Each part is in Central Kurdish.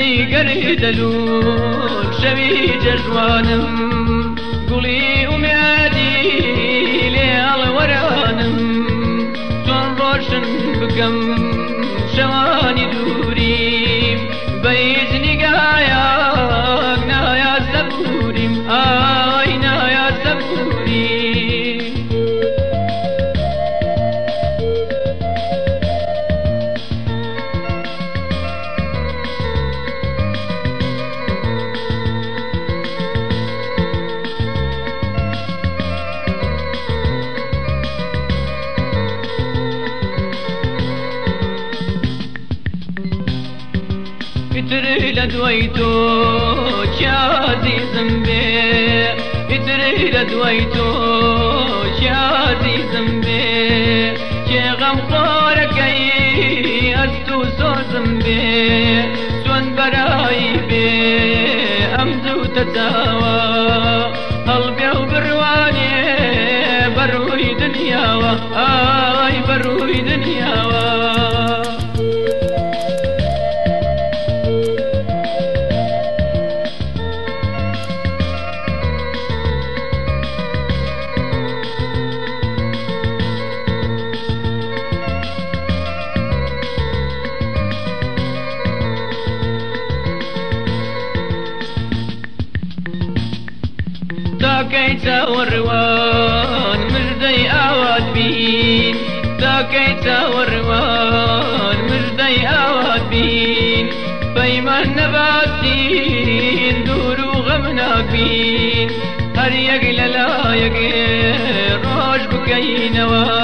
ئەی گەری دەلوون شەوی جەژوانم گوڵی ئومێدی لێڵ وەرانم تۆن ڕۆشن بکەم شەوانی دوور ئیتر لە دوای تۆ چازیزم بێ ئیتر لە دوای تۆ چازیزم بێ چێغەم خۆرەکەی ئەس و سۆزم بێ سۆن بەرایی بێ ئەم زوو دەداوە هەڵبێ و بڕوانێ بەڕووی دنیاوە ئای بەڕووی دنیاوە تاكيتا والروان مجدي اواد بين تاكيتا والروان مجدي اواد بين فيما نباتين دورو غمنا بين هر يقل لا يقل روش بكينوان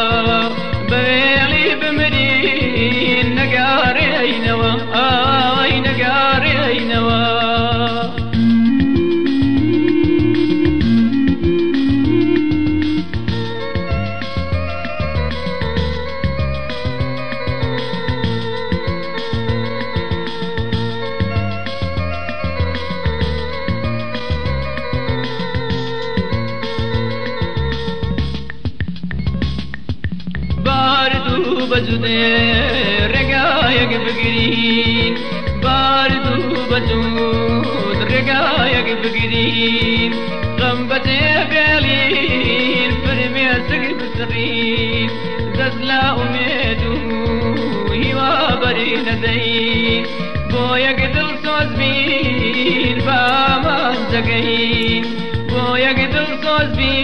बजते रे गायक बिगरी बार तू बजू रे गायक बिगरी गम बजे बैली फिर में हसग बसरी दसला उम्मीद हिवा बरी न दई बोयक दिल सोजमी बामान जगही बोयक दिल सोजमी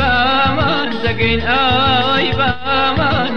बामान जगह आई